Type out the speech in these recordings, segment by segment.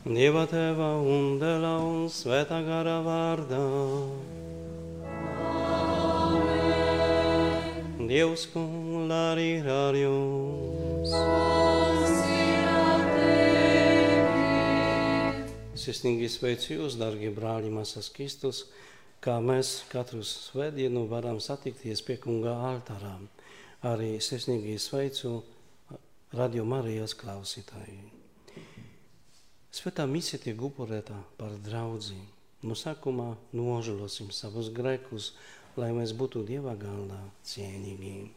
Dieva tēva un dēla un svētā gara vārdā. Dievs kungs arī ir ar jums. Sirsnīgi sveicu jūs, darbie brāļi, māsas Kristus, kā mēs katru svētdienu varam satikties pie kunga altārām. Arī sirsnīgi sveicu Radio Marijas klausītāji. Svētā misija tiek upurēta par draudzi. No sākumā nožēlosim savus grēkus, lai mēs būtu Dieva galdā cienīgi.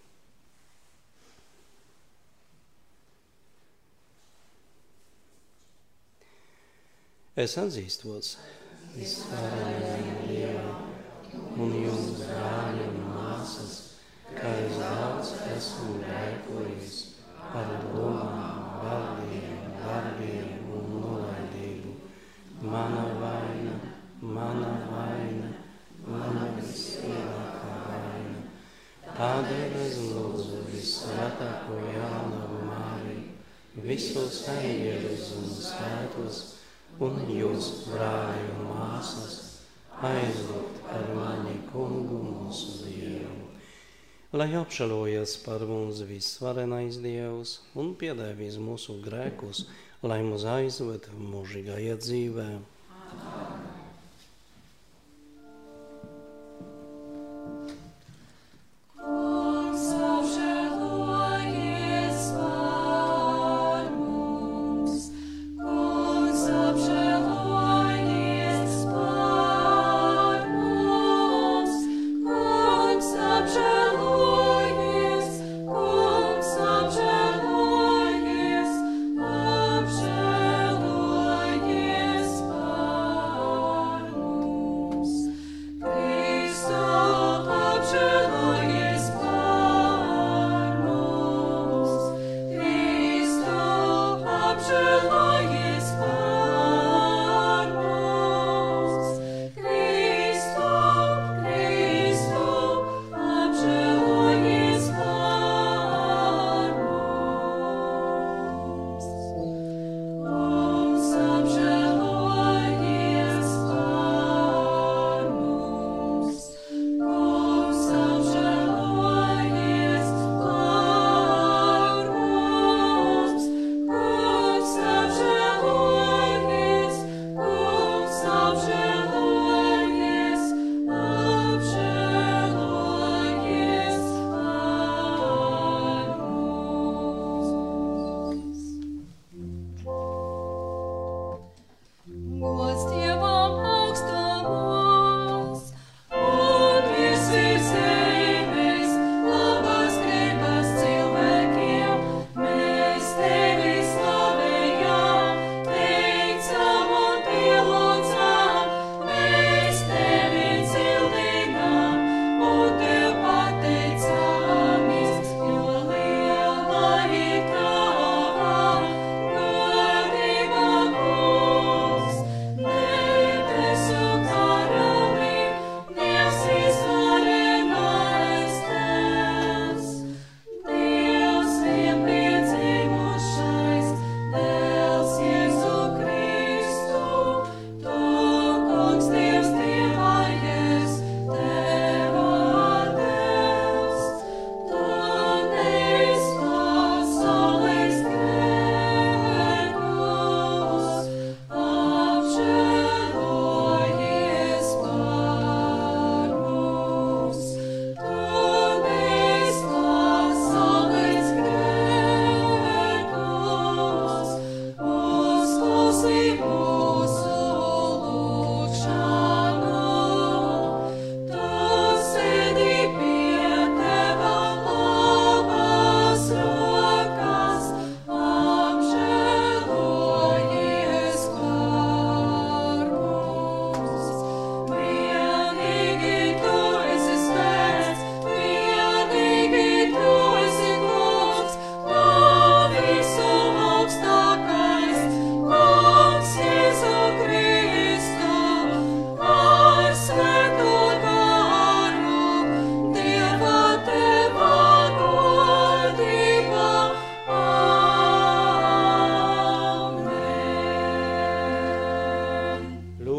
Es atzīstos visvarenajam Dievam un jums, brāļi un māsas, ka es daudz esmu grēkojis par domām, vārdiem, darbiem un nolaidību. Mana vaina, mana vaina, mana vislielākā vaina. Tādēļ es lūdzu visvētāko jaunavu Mariju, visus eņģeļus un svētos, un jūs, brāļi un māsas, aizlūgt par mani kungu mūsu Dievu. Lai apšalojas par mums visvarenais Dievs un piedēvīs mūsu grēkus, lai mūs aizved mūžīgajā dzīvē. Kungs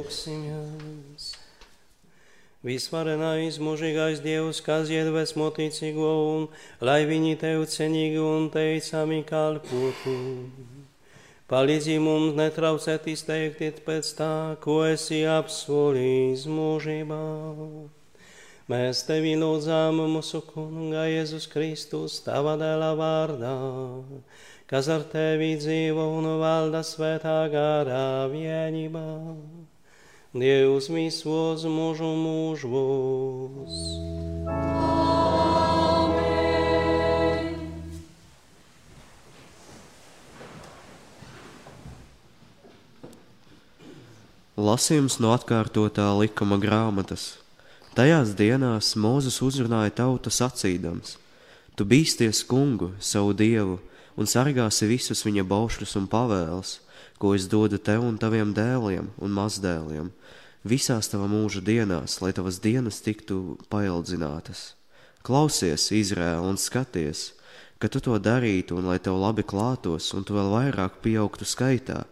Lūksimies! Visvarenais mūžīgais Dievs, kas iedvesmo ticīgo un lai viņi tev cenīgi un teicami kalpotu. Palīdzi mums netraucēt izteikties pēc tā, ko esi apsolījis mūžībā. Mēs tevi lūdzām mūsu kunga Jēzus Kristus, tava dēla vārdā, kas ar tevi dzīvo un valda svētā garā vienībā. Dievs visos mūžu mūžos. Lasījums no atkārtotā likuma grāmatas. Tajās dienās Mozus uzrunāja tautu sacīdams: Tu bīsties kungu, savu dievu, un sargāsi visus viņa baušļus un pavēles, ko es dodu tev un taviem dēliem un mazdēliem, visās tava mūža dienās, lai tavas dienas tiktu paildzinātas. Klausies, Izrēl, un skaties, ka tu to darītu, un lai tev labi klātos, un tu vēl vairāk pieaugtu skaitā,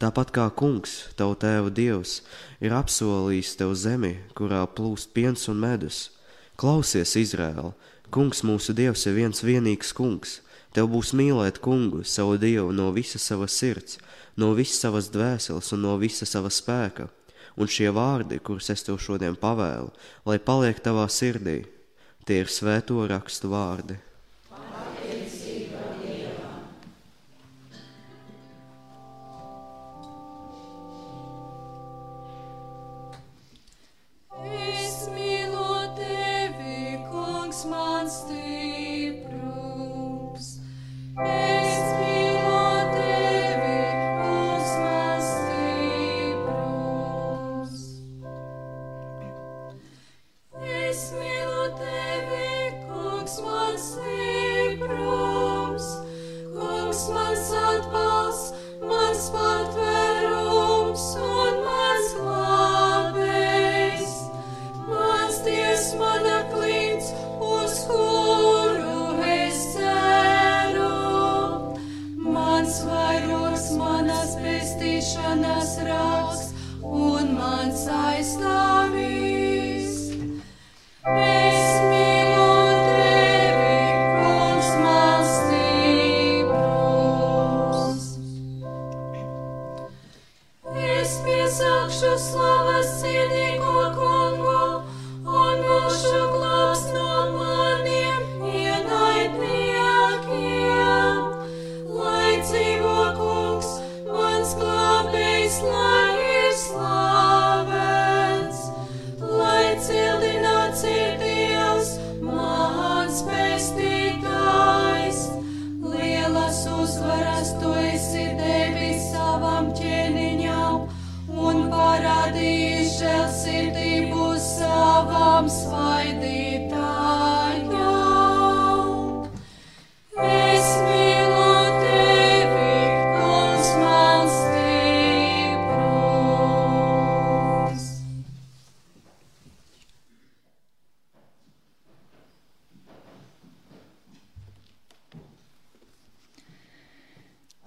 tāpat kā kungs, tavu tēva dievs, ir apsolījis tev zemi, kurā plūst piens un medus. Klausies, Izrēl, kungs mūsu dievs ir viens vienīgs kungs. Tev būs mīlēt kungu, savu dievu no visas savas sirds, no visas savas dvēseles un no visa sava spēka. Un šie vārdi, kurus es tev šodien pavēlu, lai paliek tavā sirdī, tie ir svēto rakstu vārdi.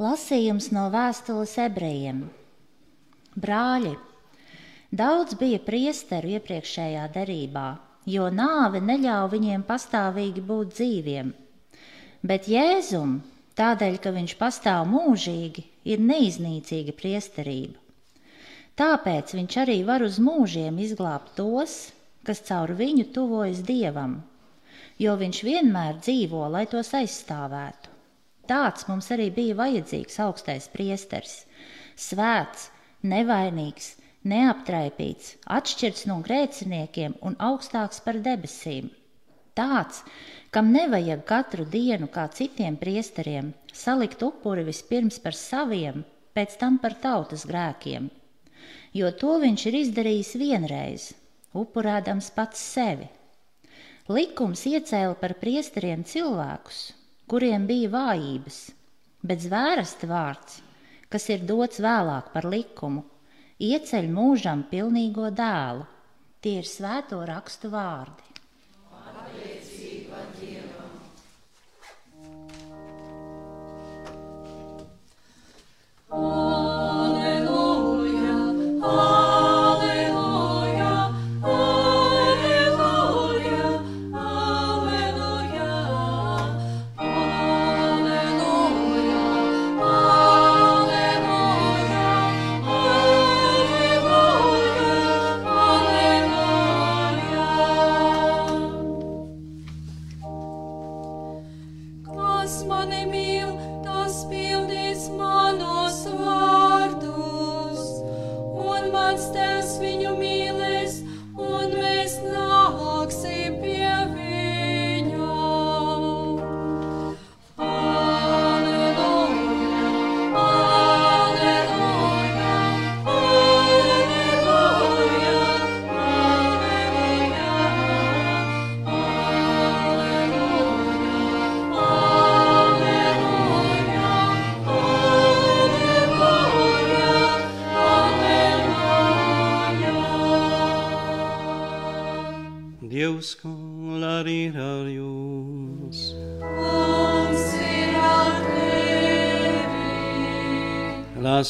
Lasījums no vēstules ebrejiem. Brāļi, daudz bija priesteru iepriekšējā derībā, jo nāve neļāva viņiem pastāvīgi būt dzīviem. Bet Jēzum, tādēļ, ka viņš pastāv mūžīgi, ir neiznīcīga priesterība. Tāpēc viņš arī var uz mūžiem izglābt tos, kas caur viņu tuvojas dievam, jo viņš vienmēr dzīvo, lai tos aizstāvētu. Tāds mums arī bija vajadzīgs augstais priesteris - svēts, nevainīgs, neaptraipīts, atšķirts no grēciniekiem un augstāks par debesīm. Tāds, kam nevajag katru dienu, kā citiem priesteriem, salikt upuri vispirms par saviem, pēc tam par tautas grēkiem, jo to viņš ir izdarījis vienreiz, upurēdams pats sevi. Likums iecēla par priesteriem cilvēkus, kuriem bija vājības, bet zvērsta vārds, kas ir dots vēlāk par likumu, ieceļ mūžam pilnīgo dēlu. Tie ir svēto rakstu vārdi. Alleluja,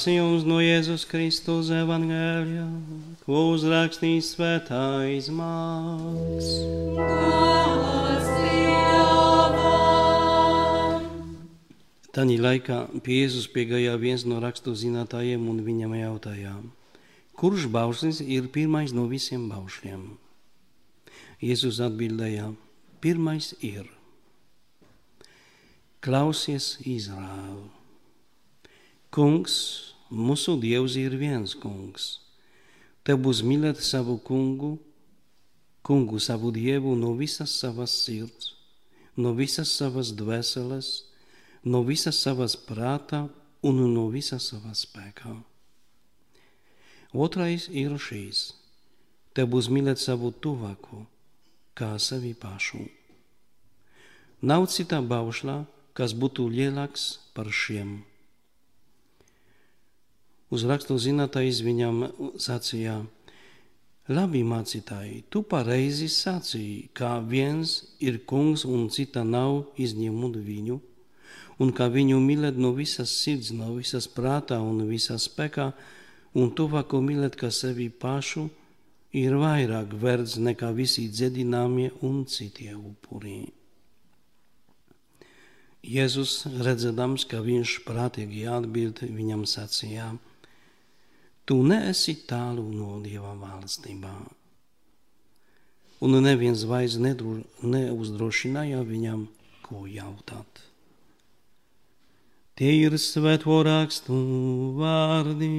Lasījums no Jēzus Kristus evangēlijā, ko uzrakstīs svētais māks. Tanī laikā Jēzus piegāja viens no rakstu zinātājiem un viņam jautāja, kurš baušlis ir pirmais no visiem baušļiem? Jēzus atbildēja, pirmais ir. Klausies, Izraēl! Kungs, mūsu Dievs ir viens kungs. Tev būs mīlēt savu kungu, kungu savu dievu no visas savas sirds, no visas savas dvēseles, no visas savas prāta un no visas savas spēkā. Otrais ir šīs: Tev būs mīlēt savu tuvāko, kā sevi pašu. Nav cita baušļa, kas būtu lielāks par šiem. Uz rakstu zinātājs viņam sacīja: Labi, mācītāji, tu pareizi sacīji, ka viens ir kungs un cita nav izņemot viņu, un ka viņu mīlēt no visas sirds, no visas prātā un visas spēkā, un tuvāko mīlēt kā sevi pašu, ir vairāk vērts nekā visi dziedināmie un citie upuri. Jēzus redzēdams, ka viņš prātīgi atbild, viņam sacīja: Tu neesi tālu no Dieva valstībā. Un neviens vairs neuzdrošināja viņam, ko jautāt. Tie ir svēto rakstu vārdi.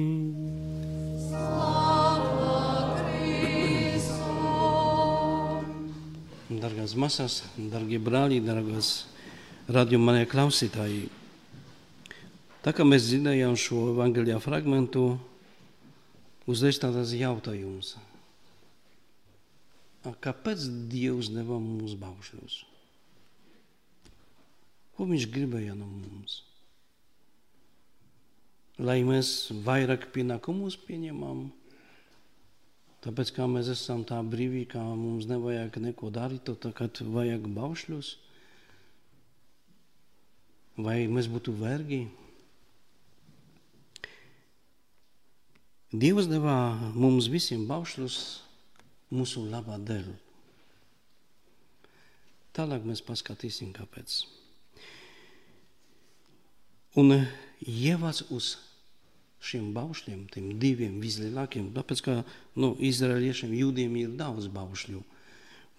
Dargās masas, darbie brāļi, dargās radiomanē klausītāji. Tā kā mēs dzirdējām šo evangeļā fragmentu, uzreiz tāds jautājums. Kāpēc Dievs deva mums baušļus? Ko viņš gribēja no mums? Lai mēs vairāk pienākumus pieņemam, tāpēc kā mēs esam tā brīvi, kā mums nevajag neko darīt, tad vajag baušļus, vai mēs būtu vergi? Dievs deva mums visiem baušļus mūsu labā dēļ. Tālāk mēs paskatīsim, kāpēc. Un ievads uz šiem baušļiem, tiem diviem vislielākiem, tāpēc, ka nu, izraeliešiem, jūdiem ir daudz baušļu,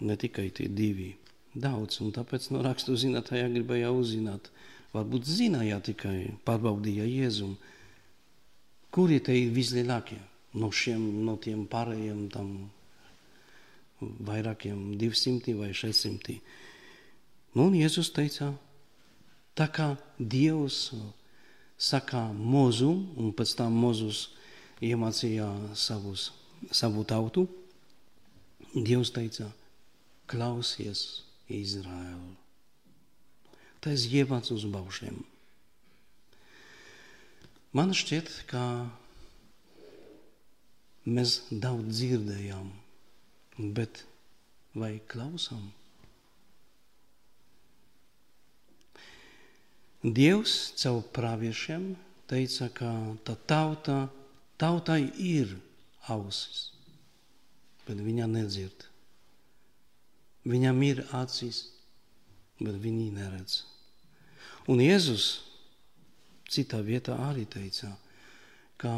ne tikai tie divi. Daudz, un tāpēc no rakstu zinātājā gribēja uzzināt, varbūt zināja tikai, pārbaudīja Jēzumu, kuri te ir vislielākie no šiem, no tiem pārējiem tam vairākiem 200 vai 600. Nu, un Jēzus teica, tā kā Dievs saka mozu, un pēc tam mozus iemācīja savus, savu tautu, Dievs teica, klausies Izraēlu. Tas ievads uz baušļiem. Man šķiet, ka mēs daudz dzirdējām, bet vai klausām? Dievs caur praviešiem teica, ka tā tauta, tautai ir ausis, bet viņa nedzird. Viņam ir acis, bet viņi neredz. Un Jēzus citā vietā arī teica, ka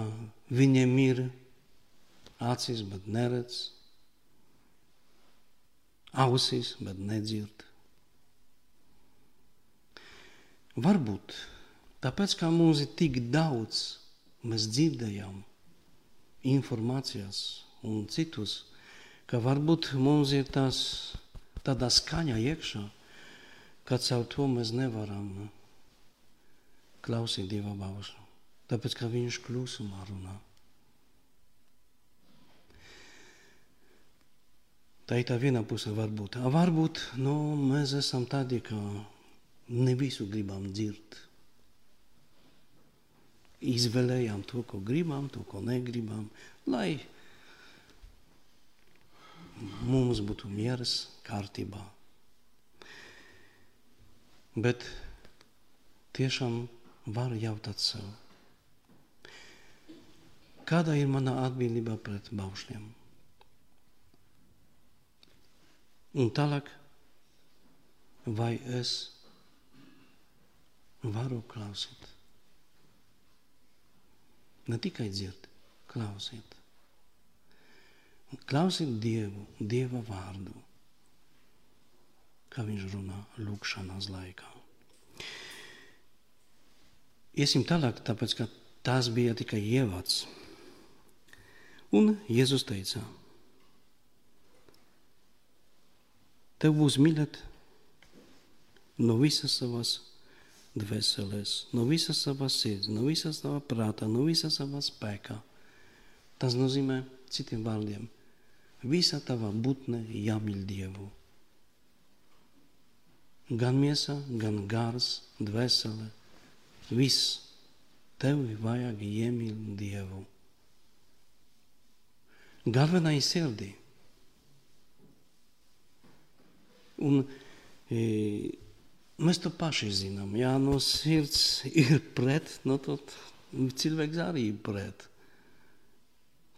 viņiem ir acis, bet neredz, ausis, bet nedzird. Varbūt tāpēc, ka mums ir tik daudz, mēs dzirdējām informācijas un citus, ka varbūt mums ir tās, tāda skaņa iekšā, ka caur to mēs nevaram klausīt Dieva baušļu, tāpēc, ka viņš klusumā runā. Tā ir tā viena puse varbūt. A, varbūt nu, mēs esam tādi, ka ne visu gribam dzird. Izvēlējām to, ko gribam, to, ko negribam, lai mums būtu mieras kārtībā. Bet tiešām var jautāt sev, kāda ir mana atbildība pret baušļiem? Un tālāk, vai es varu klausīt? Ne tikai dzird, klausiet. Klausiet Dievu, Dieva vārdu, kā viņš runā lūkšanas laikā. Iesim tālāk, tāpēc, ka tas bija tikai ievads. Un Jēzus teica, tev būs mīlēt no visas savas dvēseles, no visas savas sirds, no visas savā prātā, no visas savā spēkā. Tas nozīmē, citiem vārdiem, visa tava būtne jāmīl Dievu. Gan miesa, gan gars, dvēsele, viss. Tev vajag iemīlēt Dievu. Galvenais ir sirdī. Un e, mēs to paši zinām. Ja no sirds ir pret, no tad cilvēks arī ir pret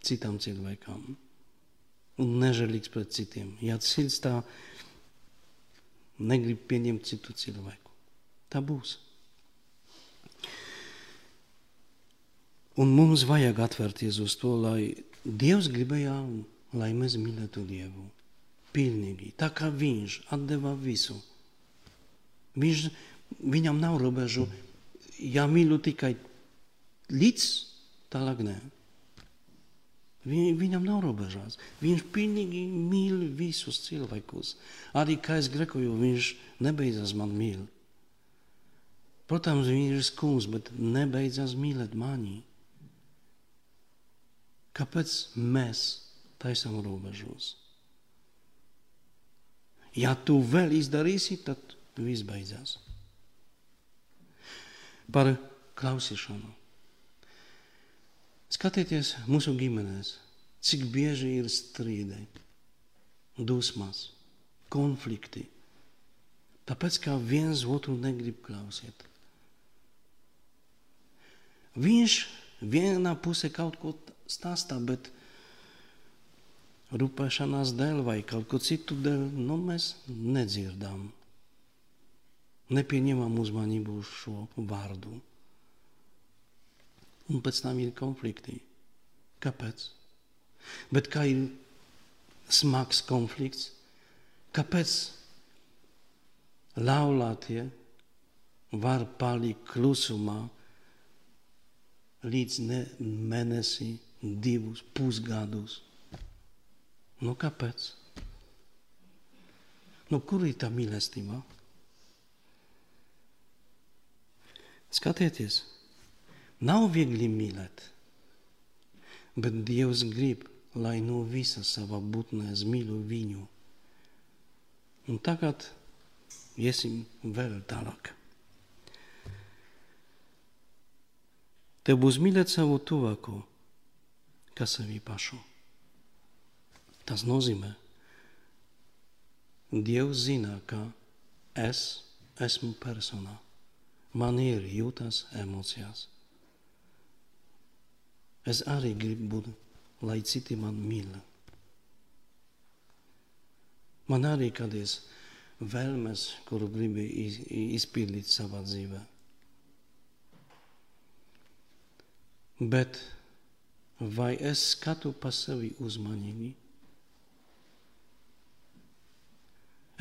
citam cilvēkam. Un nežēlīgs pret citiem. Ja sirds tā negrib pieņemt citu cilvēku, tā būs. Un mums vajag atvērties uz to, lai Dievs gribēja, lai mēs mīlētu Dievu. Pilnīgi, tā kā Viņš atdeva visu. Viņš, viņam nav robežu, ja mīlu tikai līdz, tālāk nē. Viņam nav robežās. Viņš pilnīgi mīl visus cilvēkus. Arī kā es grekoju, viņš nebeidzas man mīl. Protams, viņš ir skungs, bet nebeidzas mīlēt mani. Kāpēc mēs taisām robežos? Ja tu vēl izdarīsi, tad viss beidzās. Par klausīšanu. Skatieties mūsu ģimenēs, cik bieži ir strīdi, dusmas, konflikti. Tāpēc, ka viens otru negrib klausīt. Viņš vienā pusē kaut ko stāstā, bet rūpēšanās dēļ vai kaut ko citu dēļ, nu, mēs nedzirdām. Nepieņemam uzmanību uz šo vārdu. Un pēc tam ir konflikti. Kāpēc? Bet kā ir smags konflikts? Kāpēc laulātie var palikt klusumā līdz ne mēnesī divus pusgadus. Nu, kāpēc? Nu, kur ir tā mīlestība? Skatieties, nav viegli mīlēt, bet Dievs grib, lai no visas sava būtnes mīlu viņu. Un tagad iesim vēl tālāk. Tev būs mīlēt savu tuvāko kā sevi pašu. Tas nozīmē, Dievs zina, ka es esmu persona. Man ir jūtas emocijas. Es arī gribu būt, lai citi man mīl. Man arī kādreiz vēlmes, kuru gribu izpildīt savā dzīvē. Bet vai es skatu pa sevi uzmanīgi?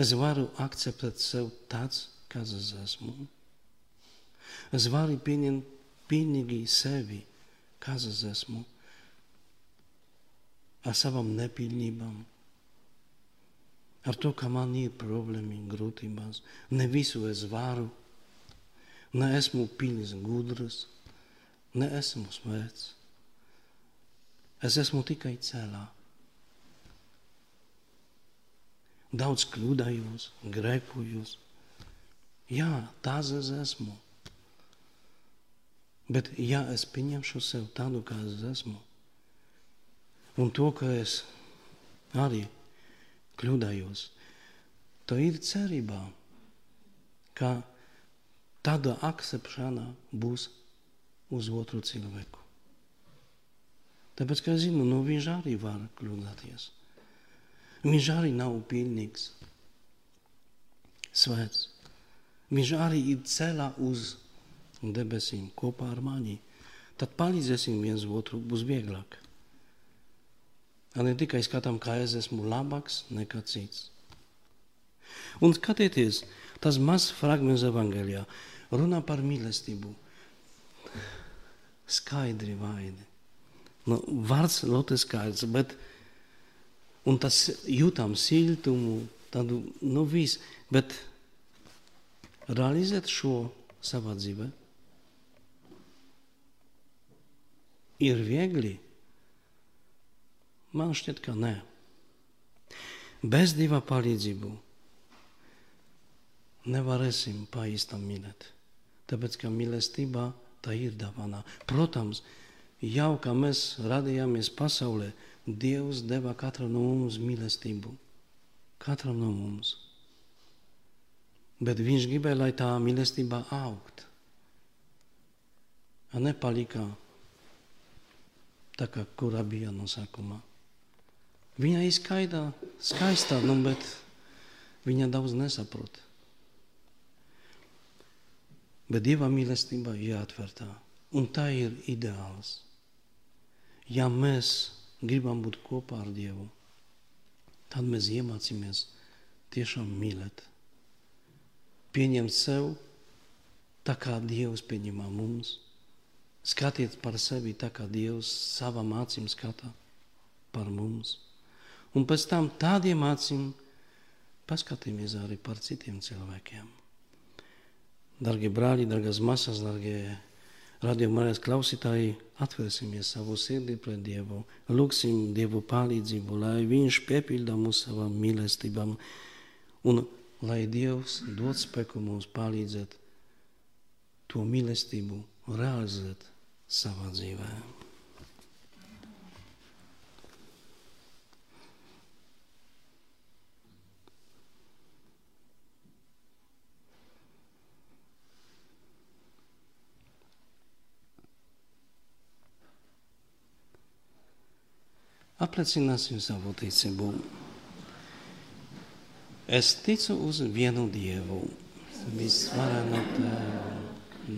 Es varu akceptēt sev tāds, kāds es esmu. Es varu pieņemt pilnīgi sevi, kāds es esmu, ar savām nepilnībām, ar to, ka man ir problēmas, grūtības. Ne visu es varu, ne esmu pilns gudrs, ne esmu svēts. Es esmu tikai ceļā. Daudz kļūdājos, grēkojos. Jā, tās es esmu. Bet, ja es pieņemšu sev tādu, kā es esmu, un to, ka es arī kļūdājos, to ir cerībā, ka tāda akceptēšana būs uz otru cilvēku. Tāpēc, ka es zinu, no viņš arī var kļūdāties. Viņš arī nav pilnīgs, svēts. Viņš arī ir ceļā uz debesīm kopā ar mani. Tad palīdzēsim viens otru, būs vieglāk. A ne tikai skatām, kā es esmu labāks nekā cits. Un skatieties, tas mazs fragments evangelijā runā par mīlestību. Skaidri vaidi. Nu, vārds ļoti skaidrs, bet un tas jūtam siltumu, tādu, nu viss, bet realizēt šo savā dzīvē ir viegli. Man šķiet, ka nē. Bez dieva palīdzību nevarēsim pa īstam mīlēt. Tāpēc, ka mīlestība tā ir dāvana. Protams, jau kā mēs radījāmies pasaulē, Dievs deva katram no mums mīlestību. Katram no mums. Bet viņš gribēja, lai tā mīlestība augt. Nepalika tā, kā kura bija no sākuma. Viņa ir skaidra, skaista, nu, bet viņa daudz nesaprot. Bet Dieva mīlestība ir atvērta, un tā ir ideāls. Ja mēs gribam būt kopā ar Dievu, tad mēs iemācīsimies tiešām mīlēt. Pieņemt sev tā, kā Dievs pieņemā mums. Skatiet par sevi tā, kā Dievs savām acīm skata par mums. Un pēc tam tādiem acīm paskatīsimies arī par citiem cilvēkiem. Darbie brāļi, dārgās masas, darbie radījumā klausītāji, atvērsimies savu sirdī pret Dievu, lūgsim Dievu palīdzību, lai Viņš piepilda mūsu savām mīlestībām un lai Dievs dod spēku mums palīdzēt to mīlestību realizēt savā dzīvē. Apliecināsim savu ticību. Es ticu uz vienu Dievu, visvarenu Tēvu,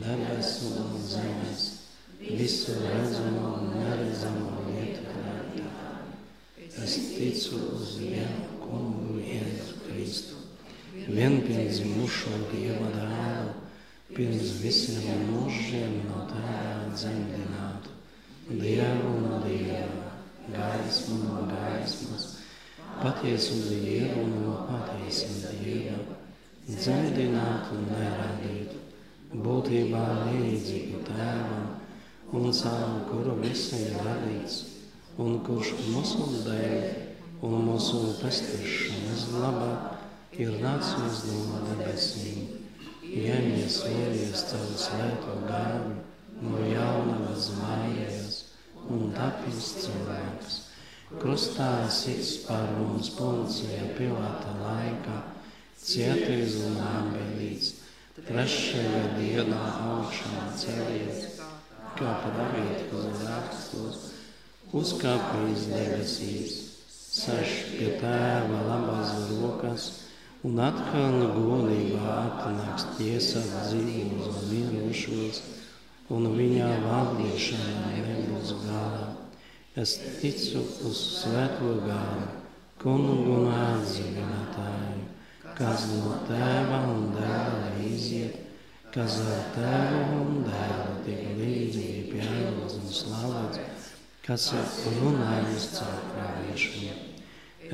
debesu un zemes, visu redzamo un neredzamo lietu radītāju. Es ticu uz vienu kungu Jēzu Kristu, vienpiedzimušo Dieva dēlu, pirms visiem mūžiem no tēvā dzemdinātu, Dievu un Dievu gaismu no gaismas, patiesu Dievu no patiesa Dieva, dzemdināt un neradīt, būtībā līdzīgu tēvam un caur kuru viss ir radīts, un kurš mūsu dēļ un mūsu pestīšanas labā ir nācis no debesīm, iemies vēlies caur svēto gāvi no jaunavas mājās un tapis cilvēks. Krustā sits par mums policija pilāta laikā, cieties un ābelīts, trešajā dienā augšā celies, kā pravīt uz rakstos, uzkāpīs debesīs, seš pie tēva labās rokas, un atkal godībā atnāks tiesāt dzīvos un mirušos, un viņa valdīšanai nebūs gala. Es ticu uz svēto gāru, kungu un atzīminātāju, kas no tēva un dēla iziet, kas ar tēvu un dēlu tiek līdzīgi pieņemts un slavēts, kas ir runājis caur praviešiem.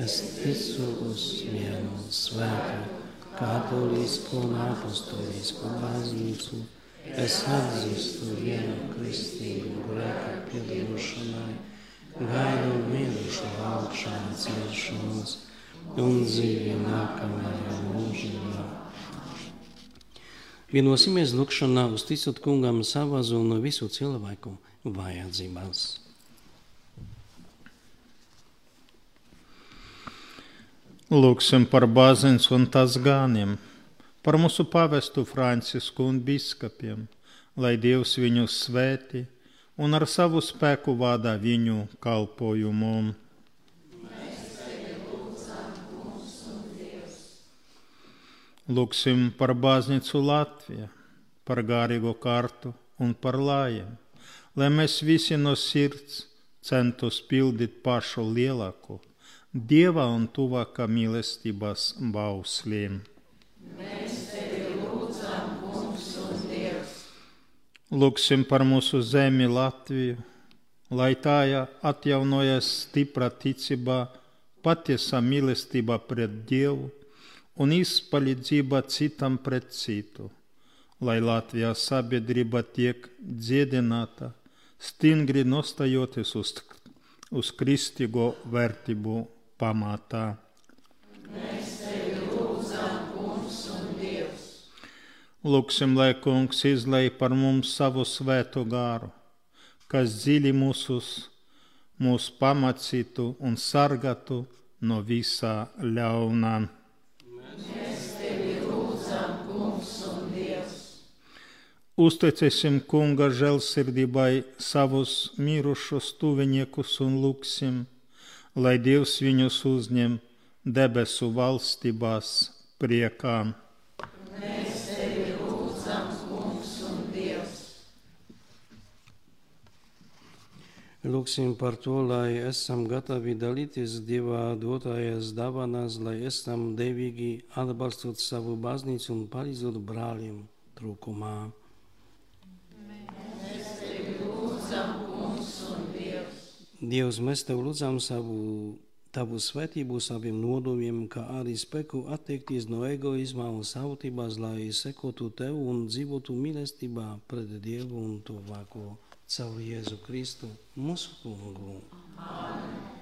Es ticu uz vienu svētu, katolisku un apostolisku baznīcu, Es atzīstu vienu kristīgu grēku piedošanai, gaidu mirušu augšanu celšanos un dzīvi nākamajā mūžībā. Vienosimies lūkšanā uzticot kungam savas un visu cilvēku vajadzībās. Lūksim par baznīcu un tās gāniem, par mūsu pavestu Francisku un biskupiem, lai Dievs viņus svētī un ar savu spēku vada viņu kalpojumu. Lūksim par baznīcu Latviju, par garīgo kārtu un par lājiem, lai mēs visi no sirds centos pildīt pašu lielāko Dieva un tuvākā mīlestības bausliem. Lūksim par mūsu zemi Latviju, lai tā atjaunojas stipra ticībā, patiesa mīlestība pret Dievu un izpalīdzība citam pret citu, lai Latvijas sabiedrība tiek dziedināta, stingri nostajoties uz, uz kristīgo vērtību pamatā. Lūksim, lai kungs izlai par mums savu svēto gāru, kas dziļi mūsus, mūs pamacītu un sargātu no visā ļaunā. Uzticēsim kunga žēlsirdībai savus mirušos tuviniekus un lūksim, lai Dievs viņus uzņem debesu valstībās priekā. Lūksim par to, lai esam gatavi dalīties Dieva dotājas dāvanās, lai esam devīgi atbalstot savu baznīcu un palīdzot brāļiem trūkumā. Dievs, mēs tev lūdzam savu tavu svētību saviem nodomiem, kā arī spēku attiekties no egoisma un sautības, lai sekotu tev un dzīvotu mīlestībā pret Dievu un tuvāko caur Jēzu Kristu, mūsu kungu. Amen.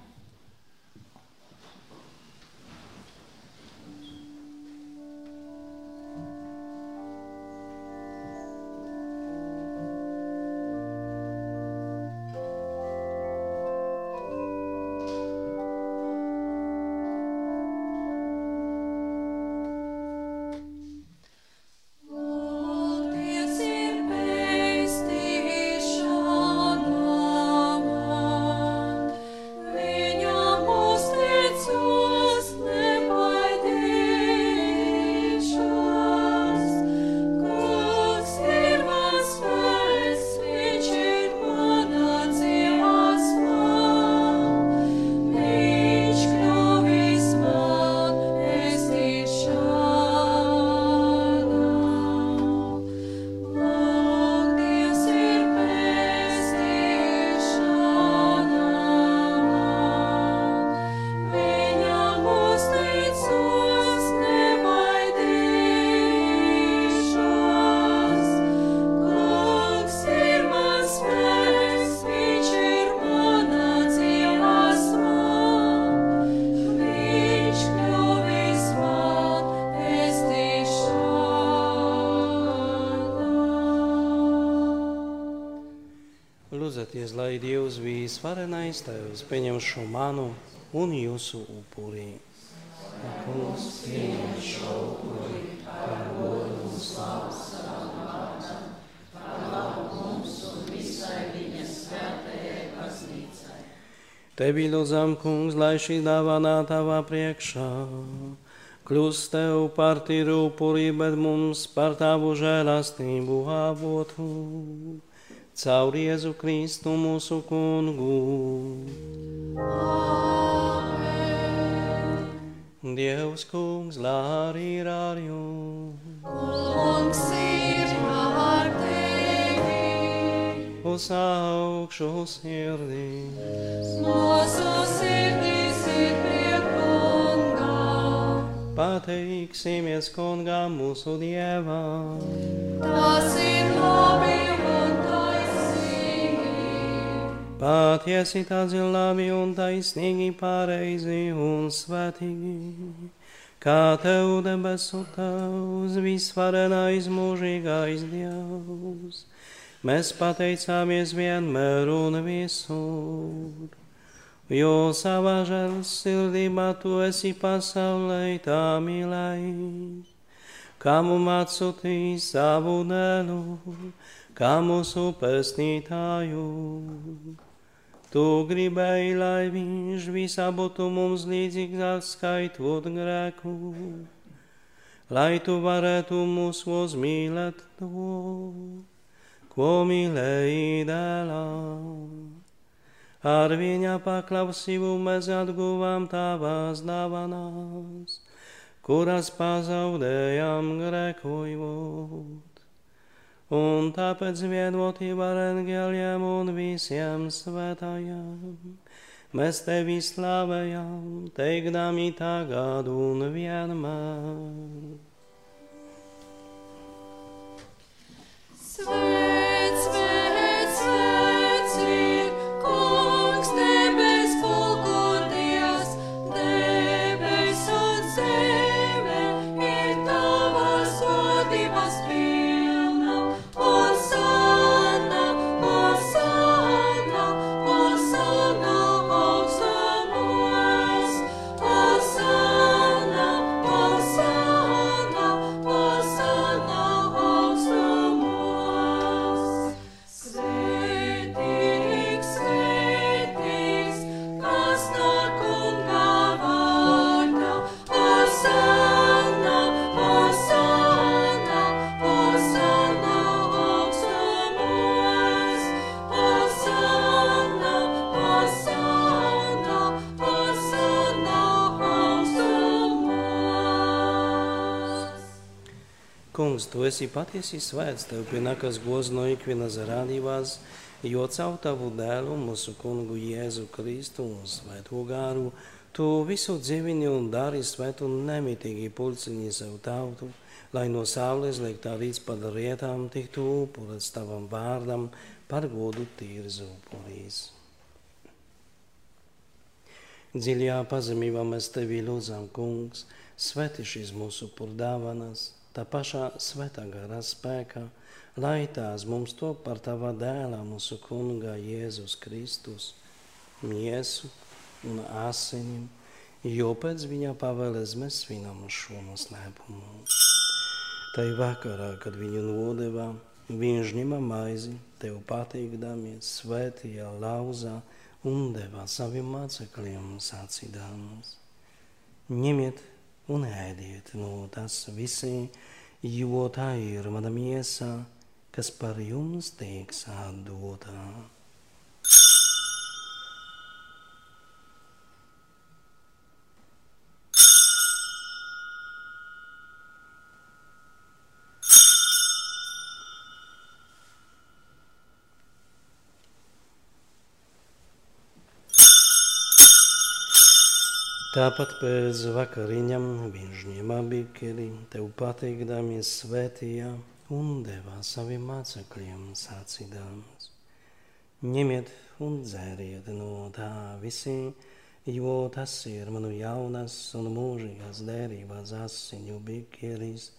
Lūdzaties, lai Dievs visvarenais tevs pieņem šo manu un jūsu upuri. Kungs, pieņem šo upuri par godu un slavu savam vārdam, par labu mums un visai viņa svētajai baznīcai. Tevi lūdzam, kungs, lai šī dāvana tavā priekšā kļūst tev par tīru upuri, bet mums par tavu žēlastību avotu caur Jēzu Kristu mūsu kungu. Dievs kungs, lai ir ar jums, Kungs ir ar tevi, uz augšu sirdī. mūsu sirdīs ir pie kunga. Pateiksimies kungam mūsu dievam, Tas ir labi taisnīgi. Patiesi tāds ir labi un taisnīgi, pareizi un svētīgi. Kā tev debesu tavs, visvarenais mūžīgais Dievs, mēs pateicāmies vienmēr un visur. jo savā žēlsirdībā tu esi pasaulē tā mīlējis, mums atsūtīja savu dēlu, kā mūsu pestītāju. Tu gribēji, lai viņš visā būtu mums līdzīgs atskaitot grēku, lai tu varētu mūs uzmīlēt to, ko mīlēji dēlā. Ar viņa paklausību mēs atguvām tavās dāvanās, kuras pazaudējām grēkojot. Un tāpēc vienotība ar eņģeļiem un visiem svētājiem mēs tevi slavējam, teikdami tagad un vienmēr. Svēts, Kungs, tu esi patiesi svēts, tev pienākas gods no ikvienas rādībās, jo caur tavu dēlu, mūsu kungu Jēzu Kristu un svēto gāru, tu visu dzīvini un dari svētu un nemitīgi pulciņi savu tautu, lai no saules liektā līdz pat rietām tiktu upurēts tavam vārdam par godu tīrs upurīs. Dziļajā pazemībā mēs tevi lūdzam, kungs, sveti šīs mūsu purdāvanas, tā pašā svētā garā spēkā, lai tās mums to par tavā dēlā, mūsu kunga Jēzus Kristus, miesu un asiņiem, jo pēc viņa pavēles mēs svinam šo noslēpumu. Tai vakarā, kad viņu nodevā, viņš ņēma maizi, tev pateikdamies, svētīja lauzā un deva saviem mācekļiem sacīdams. Ņemiet un ēdiet no tas visi, jo tā ir mana miesa, kas par jums tiks atdota. Tāpat pēc vakariņām viņš ņēma bikeri, tev pateikdamies svētījā un devā saviem mācekļiem sacīdams. Ņemiet un dzēriet no tā visi, jo tas ir manu jaunas un mūžīgās dērībās asiņu bikeris,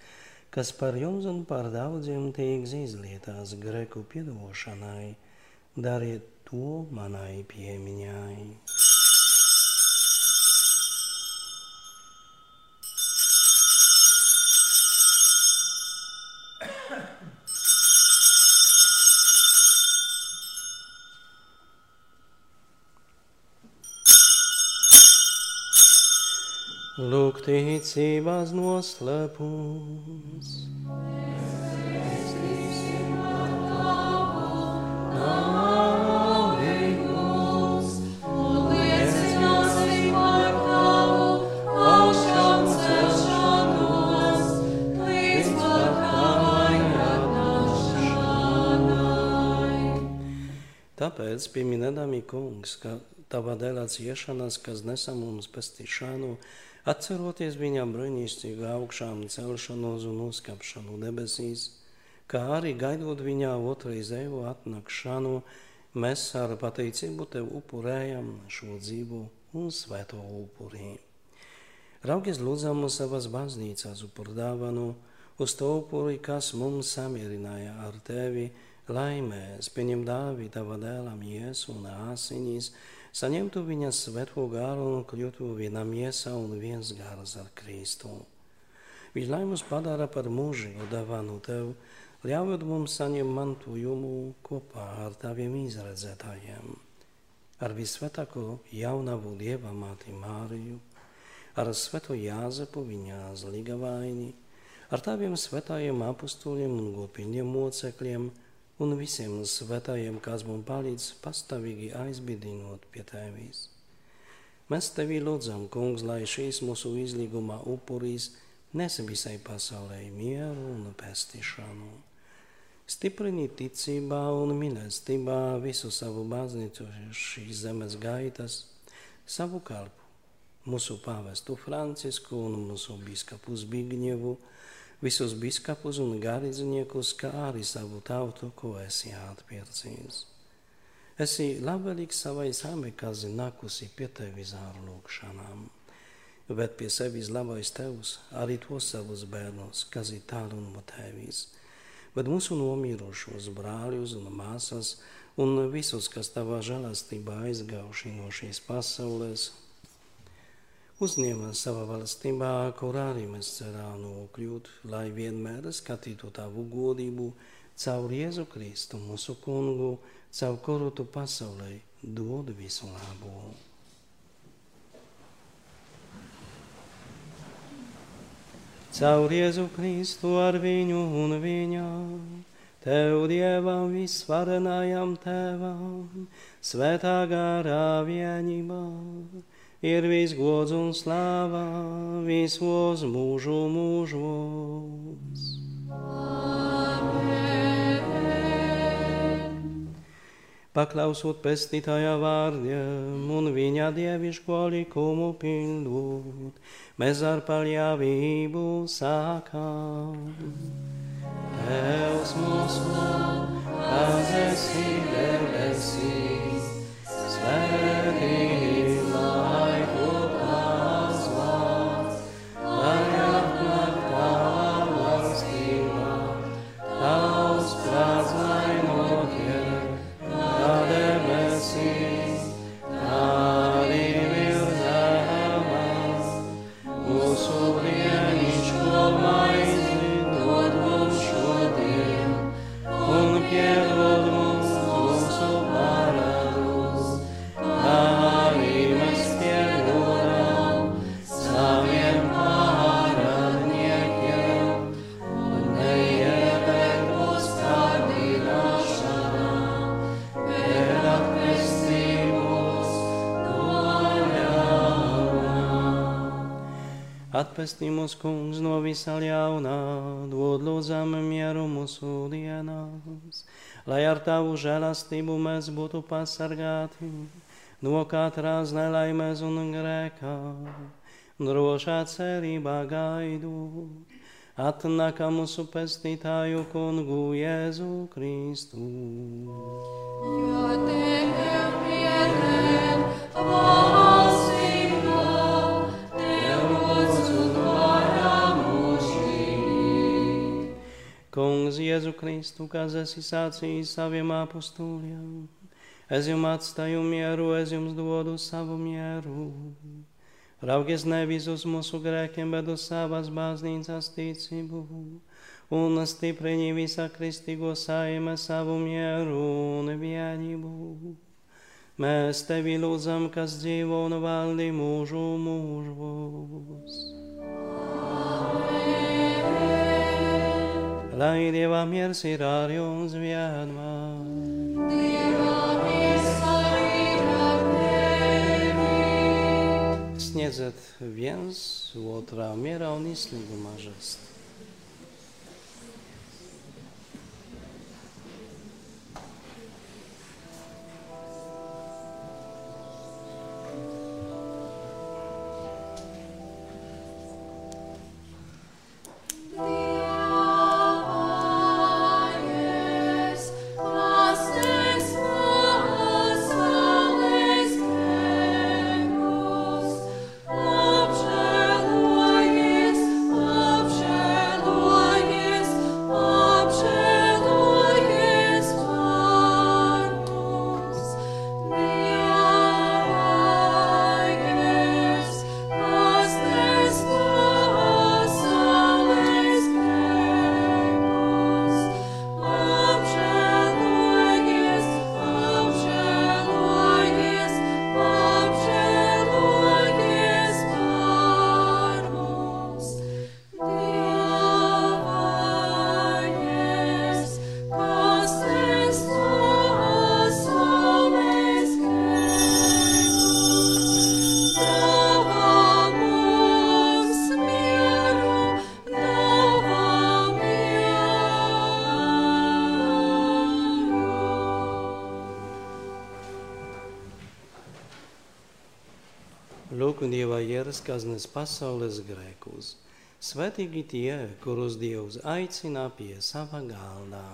kas par jums un par daudziem tiks izlietās greku piedošanai. Dariet to manai piemiņai. Pat tavai atnākšanai. Tāpēc, pieminēdami kungs, ka tavā dēlā ciešanas, kas nesa mums pestīšanu, atceroties viņa brīnišķīgu augšām celšanos un uzkāpšanu debesīs, kā arī gaidot viņa otrreizējo atnākšanu, mēs ar pateicību tev upurējam šo dzīvu un svēto upurī. Raugies lūdzam uz savas baznīcās upurdāvanu, uz to upuri, kas mums samierināja ar tevi, lai mēs pieņem dāvi tava dēlam Jēzu un asiņas, saņemtu viņa svēto gāru un kļūtu viena miesa un viens gars ar Kristu. Viņš lai mūs padara par mūžīgu dāvanu tev, ļaujot mums saņemt mantojumu kopā ar taviem izredzētājiem, ar visvētāko jaunavu dieva māti Māriju, ar svēto Jāzepu viņa zligavaini, ar taviem svētājiem apustuliem un godpīņiem mocekļiem un visiem svētājiem, kas mums palīdz pastāvīgi aizbidinot pie tevis. Mēs tevi lūdzam, kungs, lai šīs mūsu izlīguma upurīs nes visai pasaulē mieru un pestīšanu. Stiprini ticībā un mīlestībā visu savu baznīcu šīs zemes gaitas, savu kalpu, mūsu pāvestu Francisku un mūsu biskapu Zbigņevu, visus biskupus un garīdzniekus, kā arī savu tautu, ko esi atpircis. Esi labvēlīgs savai zeme, kas nākusi pie tevis ar lūgšanām, bet pie sevis labais tevs arī tos savus bērnus, kas ir tālu no tevis, bet mūsu nomirušos brāļus un māsas un visus, kas tavā žēlastībā aizgauši no šīs pasaules, uzņēma savā valstībā, kur arī mēs ceram nokļūt, lai vienmēr skatītu tavu godību caur Jēzu Kristu, mūsu kungu, caur kuru tu pasaulē dod visu labu. Caur Jēzu Kristu ar viņu un viņa. Tev dievam visvarenajam tevam, svētā garā vienībā ir visgods un slāvā visos mūžu mūžos. Paklausot pestītāja vārdiem un viņa dievišķo likumu pildot, mēs ar paļāvību sākām. Tevs mūsu, kas esi debesīs, svētīgi Atpestī mūs, kungs, no visā ļaunā, dod lūdzam mieru mūsu dienās, lai ar tavu žēlastību mēs būtu pasargāti no katrās nelaimēs un grēkā, drošā cerībā gaidu. Atnākā mūsu pestītāju kungu Jēzu Kristu. Jo tev Kungs Jēzu Kristu, kas esi sacījis saviem apustūļiem, es jums atstāju mieru, es jums dodu savu mieru. Raugies nevis uz mūsu grēkiem, bet uz savas baznīcas ticību, un stiprini visā kristīgo saime savu mieru un vienību. Mēs tevi lūdzam, kas dzīvo un valdi mūžu mūžos. Lai Dieva miers ir ar jums vienmēr. Sniedziet viens otrā mierā un izlīgumā. Lūk, un Dieva ieras, kas nes pasaules grēkus. Svetīgi tie, kurus Dievs aicina pie sava galdā.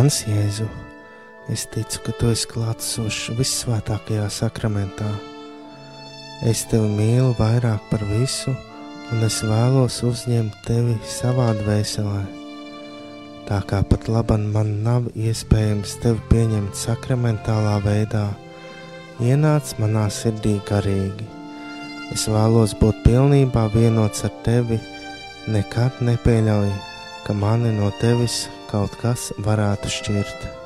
Mans Jēzu, es ticu, ka tu esi klātsošs vissvētākajā sakramentā. Es tevi mīlu vairāk par visu, un es vēlos uzņemt tevi savā dvēselē. Tā kā pat labam man nav iespējams tevi pieņemt sakramentālā veidā, ienāc manā sirdī garīgi. Es vēlos būt pilnībā vienots ar tevi, nekad nepieļauju, ka mani no tevis kaut kas varētu šķirt.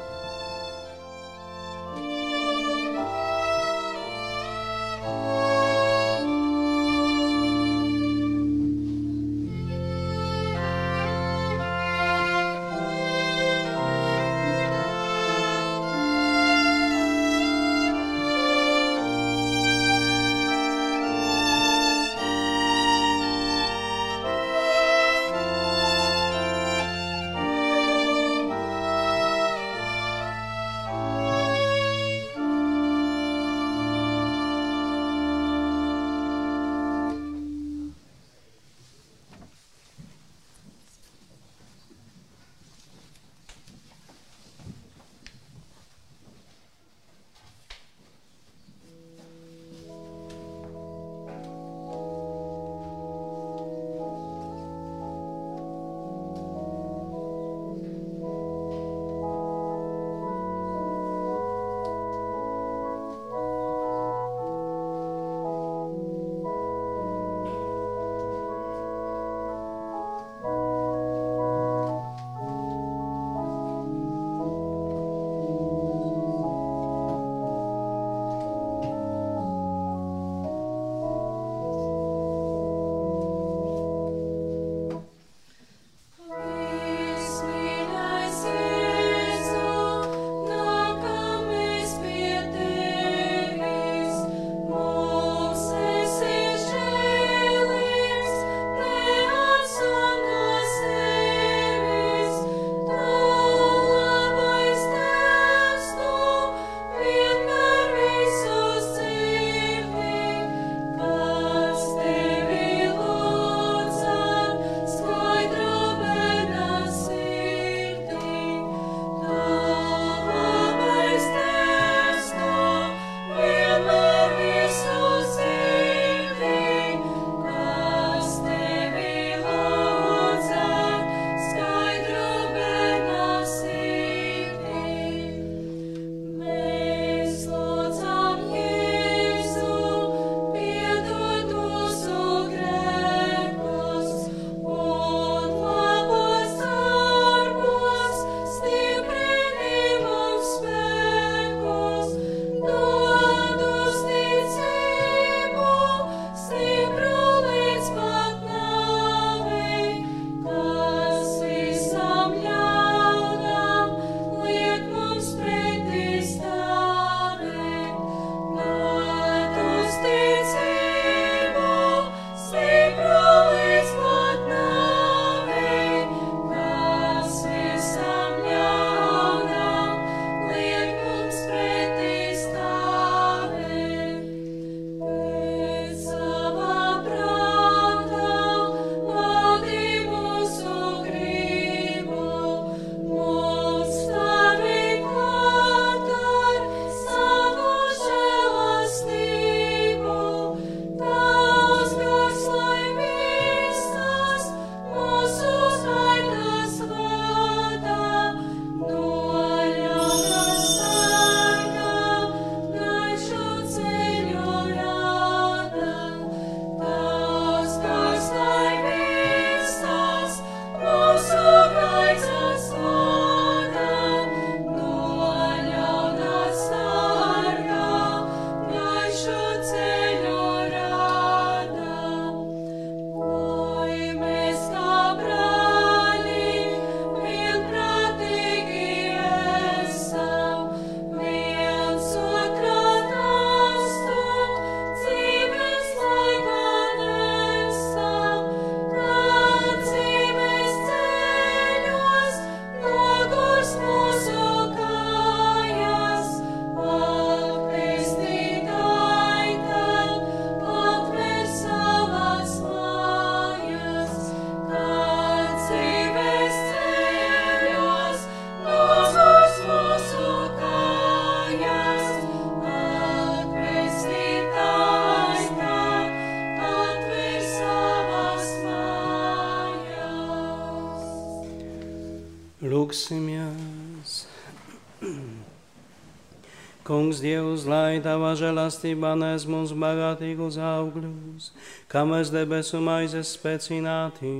Dievs, lai tavā žēlastībā nes mums bagātīgus augļus, kā mēs debesu maizes spēcināti,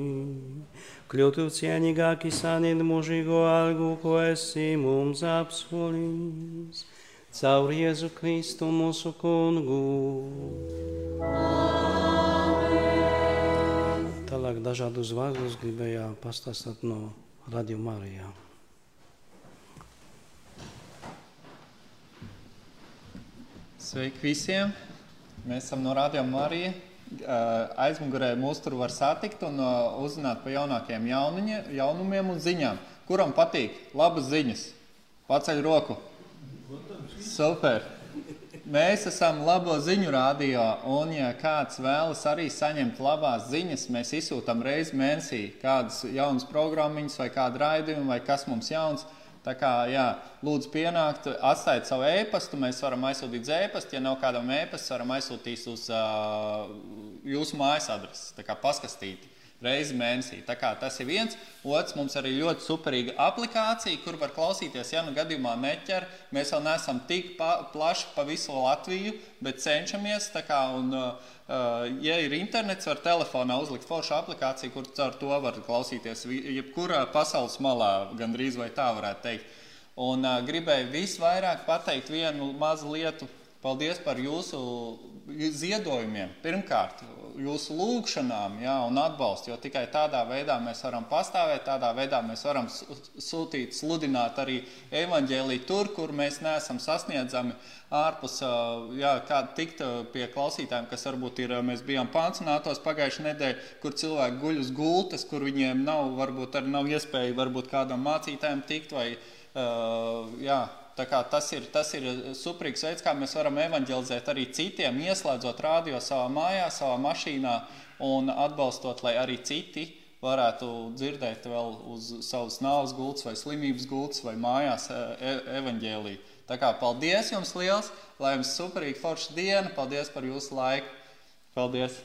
kļūtu cienīgāki sanīt mūžīgo algu, ko esi mums apsolījis. Caur Jēzu Kristu mūsu kungu. Tālāk dažādus vārdus gribēja pastāstīt no Radio Marijā. Sveiki visiem! Mēs esam no Radio Marija. Aizmugurē mūs tur var satikt un uzzināt par jaunākiem jauniņa, jaunumiem un ziņām. Kuram patīk? Labas ziņas! Paceļ roku! Super! Mēs esam labo ziņu radio, un ja kāds vēlas arī saņemt labās ziņas, mēs izsūtām reizi mēnesī kādas jaunas programmiņas vai kādu raidījumu vai kas mums jauns. Tā kā, jā, lūdzu, pienākt, atstājiet savu e-pastu. Mēs varam aizsūtīt e-pastu. Ja nav kādam e-pasta, varam aizsūtīt uz uh, jūsu mājas adresi, tā kā paskastīti reizi mēnesī. Tā kā tas ir viens. Otrs, mums arī ļoti superīga aplikācija, kur var klausīties, ja nu gadījumā neķer. Mēs vēl neesam tik pa, plaši pa visu Latviju, bet cenšamies. Kā, un, uh, ja ir internets, var telefonā uzlikt foršu aplikāciju, kur caur to var klausīties jebkurā pasaules malā, gandrīz vai tā varētu teikt. Un uh, gribēju visvairāk pateikt vienu mazu lietu. Paldies par jūsu ziedojumiem. Pirmkārt, jūsu lūgšanām ja, un atbalstu, jo tikai tādā veidā mēs varam pastāvēt, tādā veidā mēs varam sūtīt, sludināt arī evaņģēlīju tur, kur mēs neesam sasniedzami ārpus, jā, kā tikt pie klausītājiem, kas varbūt ir, mēs bijām pansionātos pagājušajā nedēļā, kur cilvēki guļ uz gultas, kur viņiem nav, varbūt arī nav iespēja varbūt kādam mācītājam tikt vai, jā, Tas ir, tas ir superīgs veids, kā mēs varam evanģelizēt arī citiem, ieslēdzot radio savā mājā, savā mašīnā un atbalstot, lai arī citi varētu dzirdēt vēl uz savas nāves gultas vai slimības gultas vai mājās e, e evaņģēlī. Tā kā paldies jums liels, lai jums superīga forša diena, paldies par jūsu laiku. Paldies!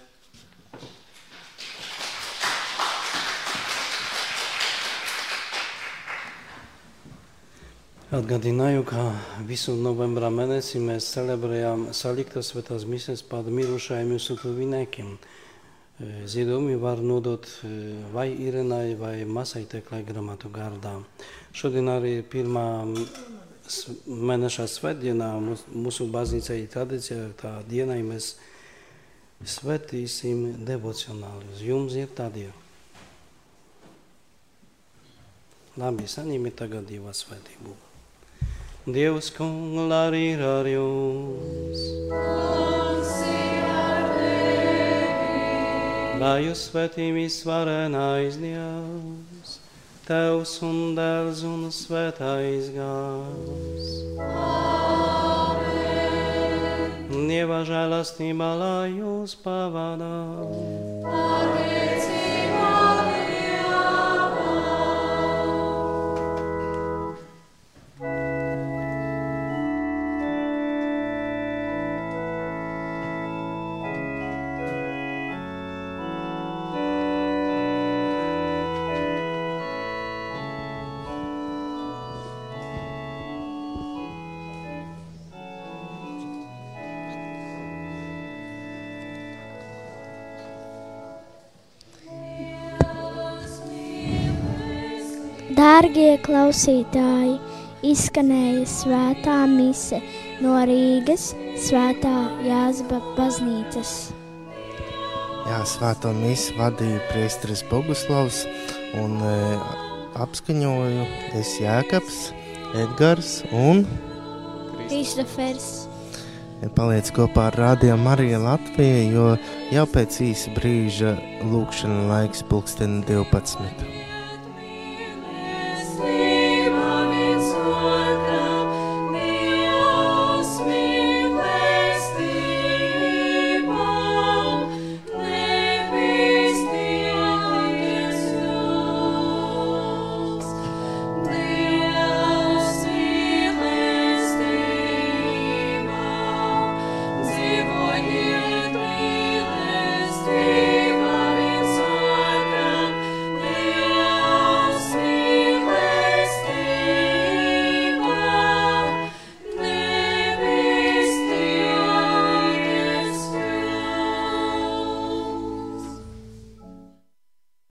Atgādināju, ka visu novembrā mēnesī mēs celebrējām saliktas svētās mises par mirušajiem jūsu tuviniekiem. Ziedojumu var nodot vai Irenai, vai Masai Teklai grāmatu gārdā. Šodien arī pirmā mēneša svētdienā mūsu baznīca ir tradīcija, tā dienai mēs svētīsim devocionālus. Jums ir tādi. Labi, saņemiet tagad divas svētību. Dievs kungs arī ir ar jums. Lai jūs svētī visvarenais Dievs, Tevs un dēls un svētais gars. Dieva žēlastībā, lai jūs pavadā. Amen. Dārgie klausītāji, izskanēja svētā mise no Rīgas svētā Jāzba baznīcas. Jā, svēto misi vadīja priesteris Boguslavs un e, apskaņoju es Jēkabs, Edgars un Kristofers. Paliec kopā ar Rādio Mariju Latviju, jo jau pēc īsa brīža lūkšana laiks pulksteni 12.